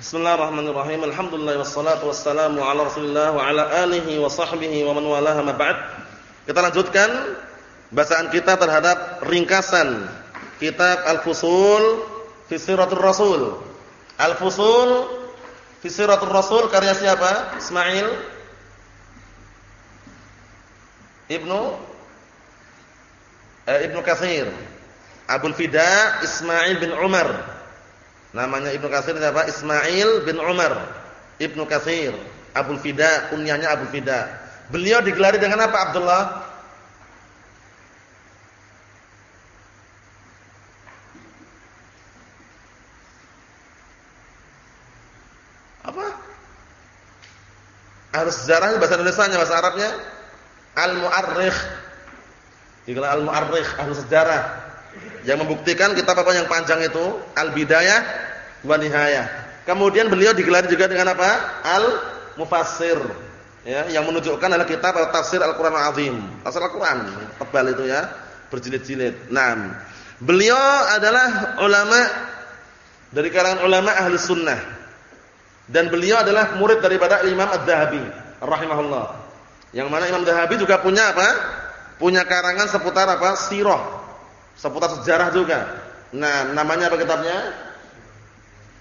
Bismillahirrahmanirrahim. Alhamdulillah wassalatu wassalamu ala Rasulillah wa ala alihi wa sahbihi wa man walaha ma ba'd. Kita lanjutkan bacaan kita terhadap ringkasan kitab Al-Fusul fi Siratul Rasul. Al-Fusul fi Siratul Rasul karya siapa? Ismail Ibnu eh, Ibnu Katsir. Abdul Fida Ismail bin Umar Namanya Ibnu Katsir siapa? Ismail bin Umar Ibnu Katsir, Abu Fida, kunyahnya Abu Fida. Beliau digelari dengan apa Abdullah? Apa? Harus sejarahnya bahasa Indonesia bahasa Arabnya Al-Mu'arrikh. Digelar Al-Mu'arrikh, ahli sejarah. Yang membuktikan kitab apa yang panjang itu Al-Bidayah wa Nihayah. Kemudian beliau digelar juga dengan apa? Al-Mufassir. Ya, yang menunjukkan adalah kitab Al-Tafsir Al-Qur'an Al-Azim. Tafsir Al-Qur'an, tebal itu ya, berjilid-jilid. Nah, beliau adalah ulama dari kalangan ulama ahli sunnah. Dan beliau adalah murid daripada Imam Ad-Dahabi rahimahullah. Yang mana Imam Ad-Dahabi juga punya apa? Punya karangan seputar apa? Sirah seputar sejarah juga. Nah, namanya apa kitabnya?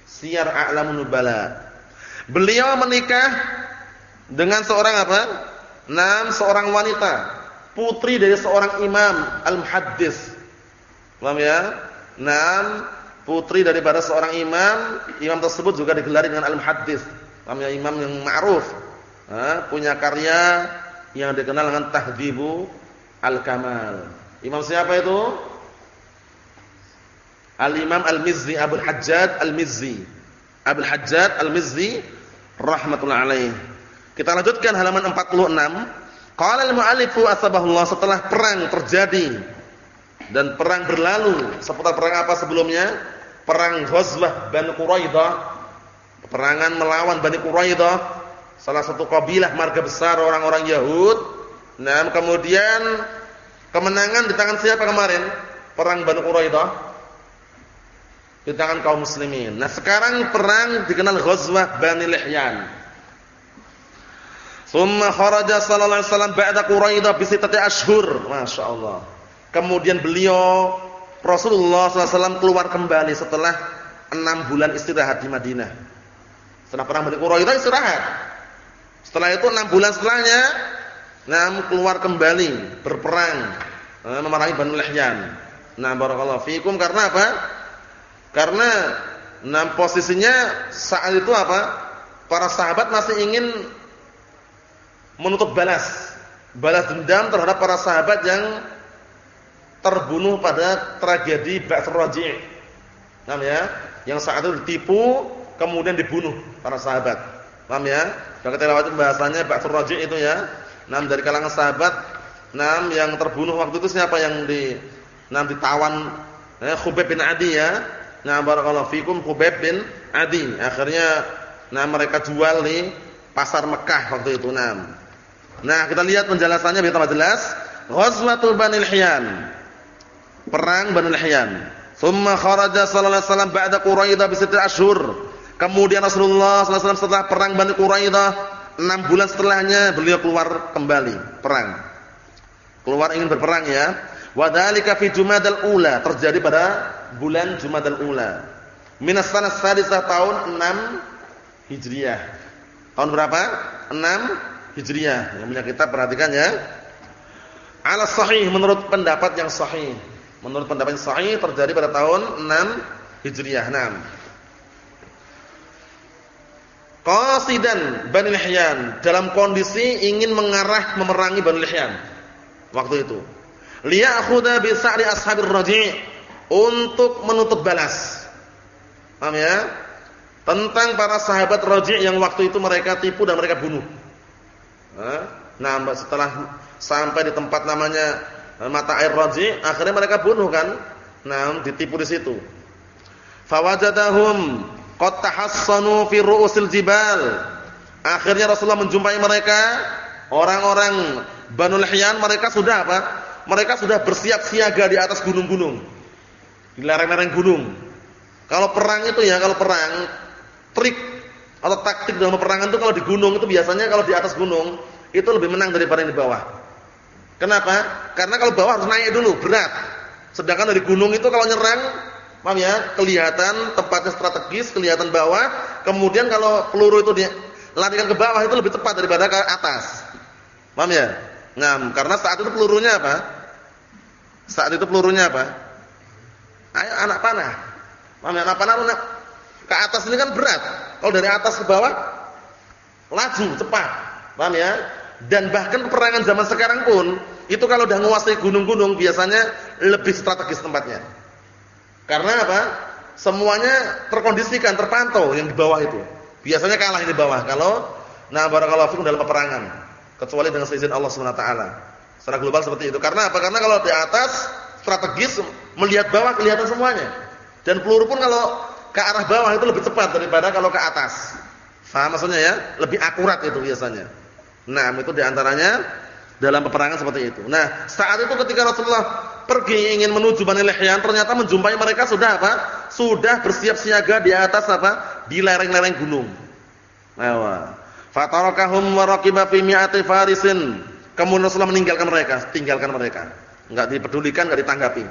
Siyar A'lamun Nubala. Beliau menikah dengan seorang apa? Nam seorang wanita, putri dari seorang imam al-muhaddis. Paham ya? Nam putri daripada seorang imam, imam tersebut juga digelari dengan al-muhaddis. Paham ya? Imam yang ma'ruf. punya karya yang dikenal dengan Tahdzibu Al-Kamal. Imam siapa itu? Al-Imam Al-Mizzi Abu Hajjaj Al-Mizzi. Abu Hajjaj Al-Mizzi rahmatullah alaih. Kita lanjutkan halaman 46. Qala al-mu'allifu asbahullah setelah perang terjadi dan perang berlalu. Seputar perang apa sebelumnya? Perang Ghazwah Bani Quraidah. Peperangan melawan Bani Quraidah, salah satu kabilah marga besar orang-orang Yahud. Nah, kemudian kemenangan di tangan siapa kemarin? Perang Bani Quraidah di tangan kaum muslimin. Nah, sekarang perang dikenal Ghazwah Bani Lihyan. Summa kharaja sallallahu alaihi wasallam ba'da Quraidah bi sittati ashhur. Masyaallah. Kemudian beliau Rasulullah SAW keluar kembali setelah enam bulan istirahat di Madinah. Setelah perang Bani Quraidah istirahat. Setelah itu enam bulan setelahnya, nah keluar kembali berperang eh, memerangi Bani Lihyan. Nah, barakallahu fikum karena apa? Karena nah posisinya saat itu apa? Para sahabat masih ingin menutup balas, balas dendam terhadap para sahabat yang terbunuh pada tragedi Ba'tsur Raji'. Paham ya? Yang saat itu ditipu kemudian dibunuh para sahabat. Paham ya? Sudah kita lewati bahasanya Ba'tsur Raji' itu ya. Nam dari kalangan sahabat, nam yang terbunuh waktu itu siapa yang di nam ditawan eh, Khubayb bin Adi ya Nah, barakallahu fikum Khubayb bin Adi. Akhirnya nah mereka jual di pasar Mekah waktu itu. Nah, nah kita lihat penjelasannya biar tambah jelas. Ghazwatul Bani Lihyan. Perang Bani Lihyan. Tsumma kharaja sallallahu alaihi wasallam ba'da Quraidah bi sittati ashhur. Kemudian Rasulullah sallallahu alaihi wasallam setelah perang Bani Quraidah, 6 bulan setelahnya beliau keluar kembali perang. Keluar ingin berperang ya. Wa dzalika fi Jumadal ula, terjadi pada bulan Jumadal ula. Minas sanas sadisah tahun 6 Hijriah. Tahun berapa? 6 Hijriah. Yang punya kitab perhatikan ya. Ala sahih menurut pendapat yang sahih. Menurut pendapat yang sahih terjadi pada tahun 6 Hijriah. 6. Qasidan Bani Lihyan dalam kondisi ingin mengarah memerangi Bani Lihyan waktu itu liya'khudha bi sa'ri ashabir raji' untuk menutup balas. Paham ya? Tentang para sahabat Raji' yang waktu itu mereka tipu dan mereka bunuh. Nah, setelah sampai di tempat namanya eh, mata air Raji', akhirnya mereka bunuh kan? Nah, ditipu di situ. Fawajadahum qad tahassanu fi ru'usil jibal. Akhirnya Rasulullah menjumpai mereka, orang-orang Banu Lihyan mereka sudah apa? Mereka sudah bersiap siaga di atas gunung-gunung. Di lereng-lereng gunung. Kalau perang itu ya, kalau perang trik atau taktik dalam peperangan itu kalau di gunung itu biasanya kalau di atas gunung itu lebih menang daripada yang di bawah. Kenapa? Karena kalau bawah harus naik dulu, berat. Sedangkan dari gunung itu kalau nyerang, paham ya? Kelihatan tempatnya strategis, kelihatan bawah. Kemudian kalau peluru itu dilarikan ke bawah itu lebih tepat daripada ke atas. Paham ya? Nah, karena saat itu pelurunya apa? Saat itu pelurunya apa? Ayo anak panah. Paham ya? Anak panah ke atas ini kan berat. Kalau dari atas ke bawah laju, cepat. Paham ya? Dan bahkan peperangan zaman sekarang pun itu kalau udah menguasai gunung-gunung biasanya lebih strategis tempatnya. Karena apa? Semuanya terkondisikan, terpantau yang di bawah itu. Biasanya kalah di bawah kalau nah barakallahu fikum dalam peperangan. Kecuali dengan seizin Allah Subhanahu wa taala. Secara global seperti itu. Karena apa? Karena kalau di atas strategis melihat bawah kelihatan semuanya. Dan peluru pun kalau ke arah bawah itu lebih cepat daripada kalau ke atas. Faham maksudnya ya? Lebih akurat itu biasanya. Nah, itu di antaranya dalam peperangan seperti itu. Nah, saat itu ketika Rasulullah pergi ingin menuju Bani Lihyan, ternyata menjumpai mereka sudah apa? Sudah bersiap siaga di atas apa? Di lereng-lereng gunung. Nah, fatarakahum wa raqiba fi mi'ati farisin. Kemudian Rasulullah meninggalkan mereka, tinggalkan mereka. Enggak dipedulikan, enggak ditanggapi.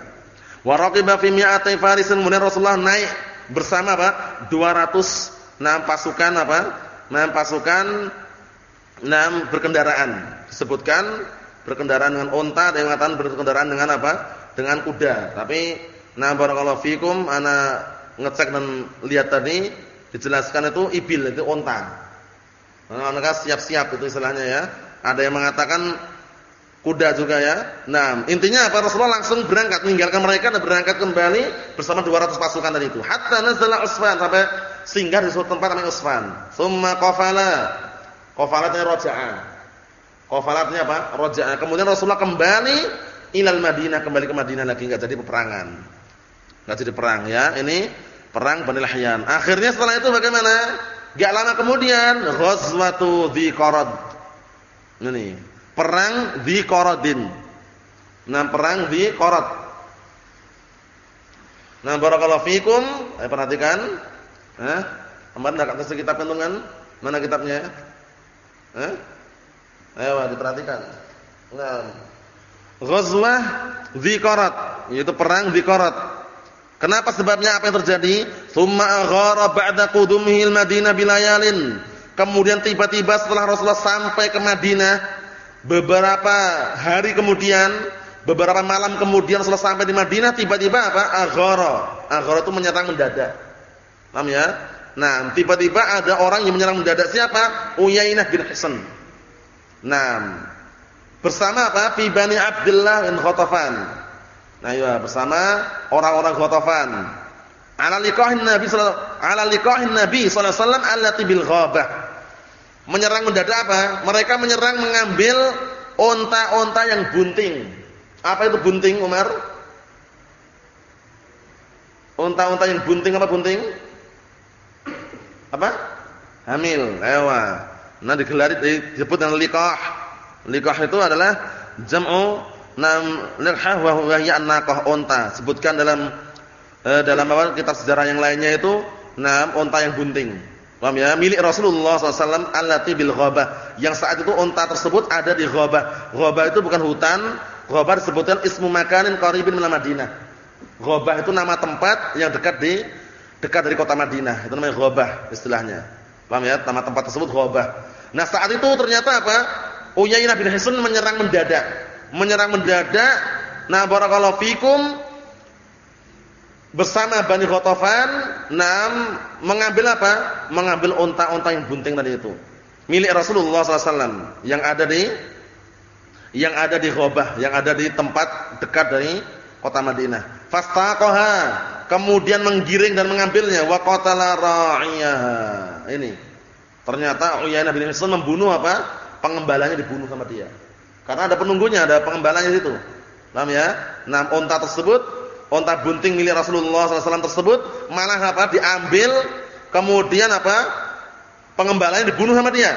Wa raqiba fi mi'ati farisin. Kemudian Rasulullah naik bersama apa? 206 pasukan apa? 6 pasukan Nah, berkendaraan. Disebutkan berkendaraan dengan unta, ada yang mengatakan berkendaraan dengan apa? Dengan kuda. Tapi nah barakallahu fikum ana ngecek dan lihat tadi dijelaskan itu ibil itu unta. Nah, mereka siap-siap itu istilahnya ya. Ada yang mengatakan kuda juga ya. Nah, intinya apa? Rasulullah langsung berangkat meninggalkan mereka dan berangkat kembali bersama 200 pasukan tadi itu. Hatta nazala Usfan sampai singgah di suatu tempat namanya Usfan. Summa qafala Qafalatnya roja'ah. Qafalatnya apa? Roja'ah. Kemudian Rasulullah kembali ilal Madinah, kembali ke Madinah lagi enggak jadi peperangan. Enggak jadi perang ya. Ini perang Bani Lahyan. Akhirnya setelah itu bagaimana? Enggak lama kemudian Ghazwatu Dziqarad. Ini, perang Dziqaradin. Nah, perang Dziqarad. Nah, barakallahu fikum. Ayo perhatikan. Hah? Kemarin enggak kasih kitab kentungan? Mana kitabnya? Eh? Ayo diperhatikan. Nah. Ghazwah Dzikarat, yaitu perang Dzikarat. Kenapa sebabnya apa yang terjadi? Tsumma aghara ba'da qudumihi al-Madinah bilayalin. Kemudian tiba-tiba setelah Rasulullah sampai ke Madinah, beberapa hari kemudian, beberapa malam kemudian Rasulullah sampai di Madinah, tiba-tiba apa? Aghara. Aghara itu menyerang mendadak. Paham ya? Nah, tiba-tiba ada orang yang menyerang mendadak siapa? Uyainah bin Hisan. Nah, bersama apa? Fi Bani Abdullah bin Khatafan. Nah, ya, bersama orang-orang Khatafan. Ala liqahin Nabi sallallahu ala liqahin Nabi sallallahu alaihi wasallam allati bil ghabah. Menyerang mendadak apa? Mereka menyerang mengambil onta-onta yang bunting. Apa itu bunting, Umar? Onta-onta yang bunting apa bunting? apa? Hamil. Ewa. Nah digelar disebut dengan liqah. Liqah itu adalah jam'u nam liqah wa huwa hiya naqah unta. Sebutkan dalam eh, dalam apa kitab sejarah yang lainnya itu nam unta yang bunting. Paham ya? Milik Rasulullah SAW allati bil ghabah. Yang saat itu unta tersebut ada di ghabah. Ghabah itu bukan hutan. Ghabah disebutkan ismu makanin qaribin min Madinah. Ghabah itu nama tempat yang dekat di dekat dari kota Madinah. Itu namanya Ghabah istilahnya. Paham ya? Nama tempat tersebut Ghabah. Nah, saat itu ternyata apa? Uyainah bin Hisn menyerang mendadak. Menyerang mendadak. Nah, barakallahu fikum bersama Bani Ghatafan, nam mengambil apa? Mengambil unta-unta yang bunting tadi itu. Milik Rasulullah SAW yang ada di yang ada di Ghabah, yang ada di tempat dekat dari kota Madinah. Fastaqaha kemudian menggiring dan mengambilnya wa qatala ra'iyaha. Ini. Ternyata Uyainah bin Hisn membunuh apa? Pengembalanya dibunuh sama dia. Karena ada penunggunya, ada pengembalanya situ. Paham ya? Nah, unta tersebut, unta bunting milik Rasulullah SAW tersebut malah apa? Diambil, kemudian apa? Pengembalanya dibunuh sama dia.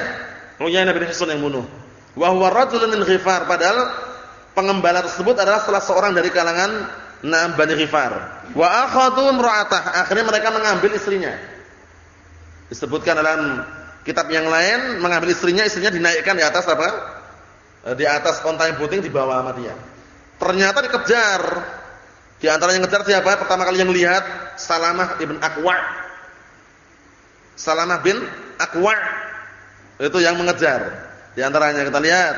Uyainah bin Hisn yang bunuh. Wa huwa rajulun min Ghifar, padahal pengembala tersebut adalah salah seorang dari kalangan Naam Bani. Wa akhadhu imra'atah. Akhirnya mereka mengambil istrinya. Disebutkan dalam kitab yang lain mengambil istrinya, istrinya dinaikkan di atas apa? Eh, di atas onta yang bunting dibawa sama dia. Ternyata dikejar. Di antara yang ngejar siapa? Pertama kali yang lihat Salamah ibn Aqwa. Salamah bin Aqwa. Itu yang mengejar. Di antaranya kita lihat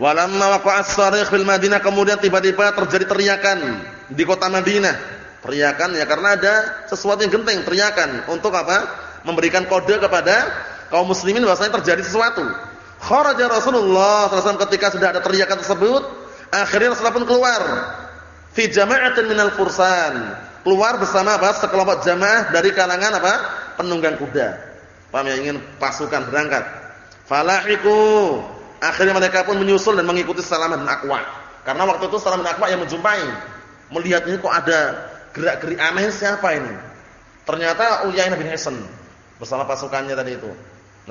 Walamma waqa'a as-sarikh fil Madinah kemudian tiba-tiba terjadi teriakan di kota Madinah. Teriakan ya karena ada sesuatu yang genting, teriakan untuk apa? Memberikan kode kepada kaum muslimin bahwasanya terjadi sesuatu. Kharaja Rasulullah SAW ketika sudah ada teriakan tersebut, akhirnya Rasulullah pun keluar. Fi jama'atin minal fursan. Keluar bersama apa? Sekelompok jamaah dari kalangan apa? Penunggang kuda. Paham ya ingin pasukan berangkat. Falahiku Akhirnya mereka pun menyusul dan mengikuti Salamah bin Aqwa. Karena waktu itu Salamah bin Aqwa yang menjumpai. Melihat ini kok ada gerak-gerik aneh siapa ini? Ternyata Uyainah bin Hisan bersama pasukannya tadi itu.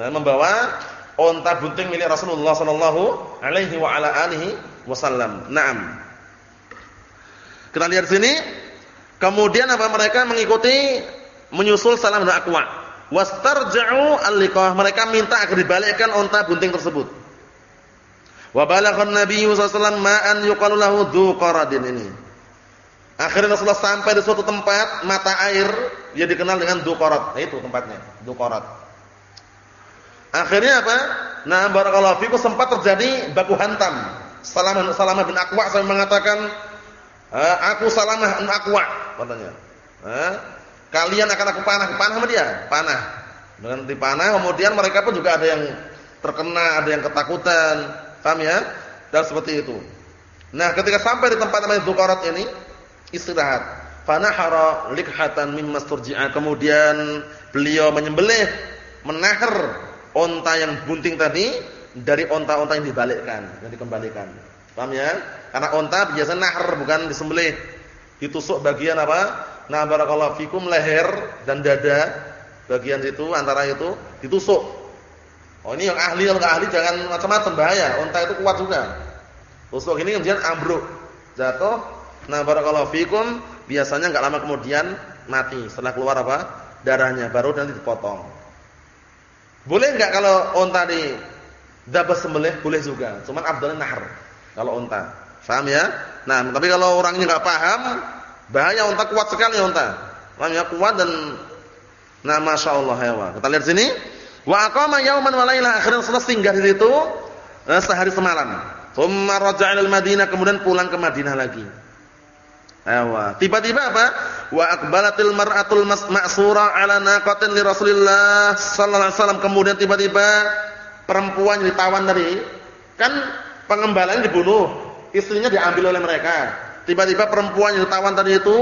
Nah, membawa onta bunting milik Rasulullah sallallahu alaihi wa ala alihi wasallam. Naam. Kita lihat sini. Kemudian apa mereka mengikuti menyusul Salamah bin Aqwa. Wastarja'u al-liqah. Mereka minta agar dibalikkan onta bunting tersebut. Wa balaghan Nabi sallallahu ma'an yuqalu lahu dzuqaradin ini. Akhirnya Rasulullah sampai di suatu tempat mata air dia dikenal dengan Dzuqarat. Nah, itu tempatnya, Dzuqarat. Akhirnya apa? Nah, barakallahu fiku sempat terjadi baku hantam. Salamah Salamah bin Aqwa saya mengatakan, "Aku Salamah bin Aqwa," katanya. kalian akan aku panah, panah sama dia, panah. Dengan dipanah kemudian mereka pun juga ada yang terkena, ada yang ketakutan. Paham ya? Dan seperti itu. Nah, ketika sampai di tempat namanya Dzuqarat ini, istirahat. Fanahara likhatan mimma sturji'a. Kemudian beliau menyembelih, menahar onta yang bunting tadi dari onta-onta yang dibalikkan, yang dikembalikan. Paham ya? Karena onta biasa nahar bukan disembelih. Ditusuk bagian apa? Nah, barakallahu fikum leher dan dada bagian situ antara itu ditusuk Oh ini yang ahli nggak ahli jangan macam-macam bahaya. Unta itu kuat juga. Tusuk ini kemudian ambruk, jatuh. Nah barakallahu fikum biasanya nggak lama kemudian mati setelah keluar apa darahnya baru nanti dipotong. Boleh nggak kalau unta di dabas sembelih boleh juga. Cuman abdulnya nahar kalau unta. Paham ya? Nah tapi kalau orangnya nggak paham bahaya unta kuat sekali unta. Paham ya kuat dan nah masya Allah ya. Kita lihat sini. Wa aqama yauman wa laila akhirnya Rasulullah singgah di situ eh, sehari semalam. Tsumma raja'a Madinah kemudian pulang ke Madinah lagi. Ewa. Tiba-tiba apa? Wa aqbalatil mar'atul ma'sura 'ala naqatin li Rasulillah sallallahu alaihi wasallam. Kemudian tiba-tiba perempuan ditawan tadi kan pengembalaan dibunuh, istrinya diambil oleh mereka. Tiba-tiba perempuan yang ditawan tadi itu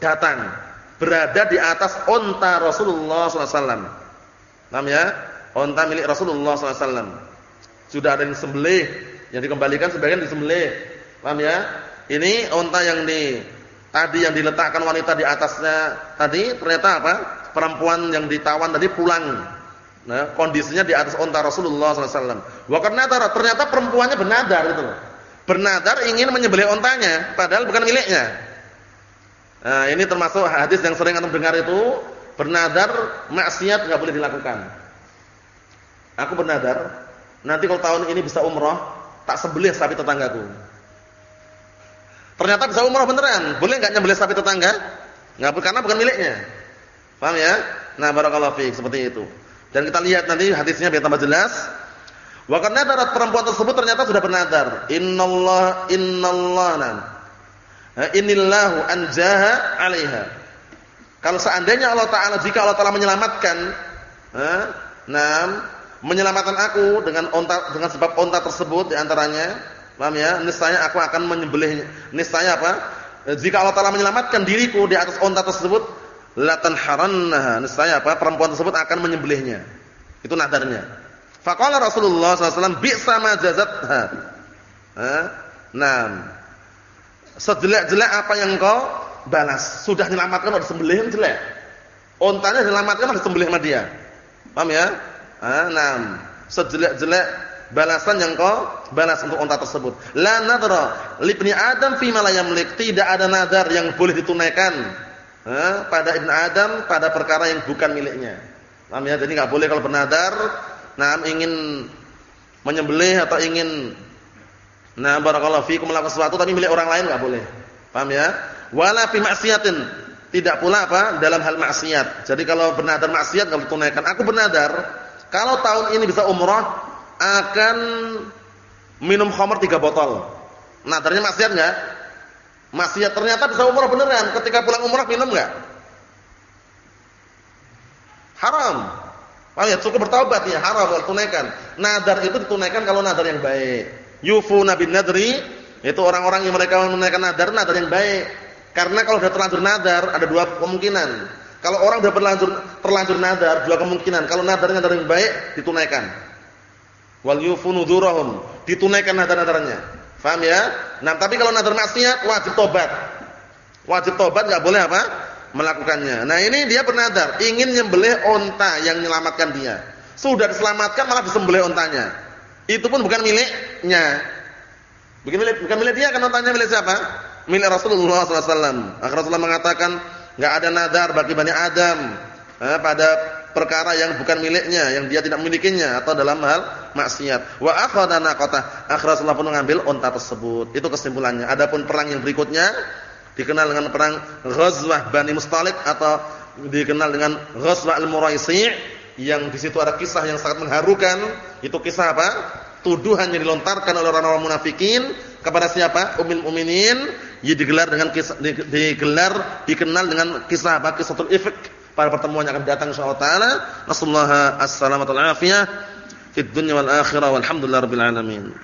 datang, berada di atas onta Rasulullah wasallam. Namanya onta milik Rasulullah SAW. Sudah ada yang sembelih, yang dikembalikan sebagian disembelih. Paham ya? Ini onta yang di tadi yang diletakkan wanita di atasnya tadi ternyata apa? Perempuan yang ditawan tadi pulang. Nah, kondisinya di atas onta Rasulullah SAW. Wa ternyata perempuannya bernadar itu Bernadar ingin menyembelih ontanya, padahal bukan miliknya. Nah, ini termasuk hadis yang sering antum dengar itu Bernadar maksiat nggak boleh dilakukan. Aku bernadar, nanti kalau tahun ini bisa umroh, tak sembelih sapi tetanggaku. Ternyata bisa umroh beneran. Boleh nggak nyembelih sapi tetangga? Nggak karena bukan miliknya. Paham ya? Nah, barakallahu fiik seperti itu. Dan kita lihat nanti hadisnya biar tambah jelas. Wa karena perempuan tersebut ternyata sudah bernadar. Innallah innallah Inillahu anjaha 'alaiha. Kalau seandainya Allah Taala jika Allah Taala menyelamatkan, nah, menyelamatkan aku dengan onta dengan sebab onta tersebut di antaranya, paham ya? Niscaya aku akan menyembelihnya. Niscaya apa? Jika Allah Taala menyelamatkan diriku di atas onta tersebut, latan harannaha. Niscaya apa? Perempuan tersebut akan menyembelihnya. Itu nadarnya. Faqala Rasulullah SAW, "Bi'sa ma jazatha." Nah, sejelek-jelek apa yang kau balas. Sudah menyelamatkan harus sembelih jelek. Ontanya diselamatkan harus sembelih sama dia. Paham ya? Ah, enam. Sejelek-jelek balasan yang kau balas untuk onta tersebut. La nadra libni Adam fi ma. Tidak ada nadar yang boleh ditunaikan ah, pada ibn Adam pada perkara yang bukan miliknya. Paham ya? Jadi enggak boleh kalau bernadar, nah ingin menyembelih atau ingin nah barakallahu fikum melakukan sesuatu tapi milik orang lain enggak boleh. Paham ya? Wala fi maksiatin. Tidak pula apa? Dalam hal maksiat. Jadi kalau bernadar maksiat kalau tunaikan, aku bernadar kalau tahun ini bisa umrah akan minum khamr 3 botol. Nadarnya maksiat enggak? Maksiat ternyata bisa umrah beneran. Ketika pulang umrah minum enggak? Haram. Paham ya? Cukup bertaubat ya, haram kalau tunaikan. Nadar itu ditunaikan kalau nadar yang baik. Yufu nabi nadri itu orang-orang yang mereka menunaikan nadar, nadar yang baik. Karena kalau sudah terlanjur nadar ada dua kemungkinan. Kalau orang sudah berlanjur terlanjur nadar, dua kemungkinan. Kalau nadarnya nadar yang baik ditunaikan. Wal yufu nudurahum, ditunaikan nadar-nadarnya. Faham ya? Nah, tapi kalau nadar maksiat wajib tobat. Wajib tobat enggak boleh apa? melakukannya. Nah ini dia bernadar ingin nyembelih onta yang menyelamatkan dia. Sudah diselamatkan malah disembelih ontanya. Itu pun bukan miliknya. Bukan milik, bukan milik dia kan ontanya milik siapa? Milik Rasulullah SAW. Akhirnya Rasulullah mengatakan nggak ada nadar bagi bani Adam eh, pada perkara yang bukan miliknya, yang dia tidak memilikinya atau dalam hal maksiat. Wa akhadha naqata. Akhirnya Rasulullah pun mengambil onta tersebut. Itu kesimpulannya. Adapun perang yang berikutnya dikenal dengan perang Ghazwah Bani Mustalik atau dikenal dengan Ghazwah Al-Muraisi yang di situ ada kisah yang sangat mengharukan. Itu kisah apa? Tuduhan yang dilontarkan oleh orang-orang munafikin kepada siapa? Ummul Mukminin yang digelar dengan kisah digelar dikenal dengan kisah apa? Kisahul Ifk pada pertemuan yang akan datang insyaallah taala. Nasallahu as-salamata wal afiyah fid dunya wal akhirah walhamdulillahirabbil alamin.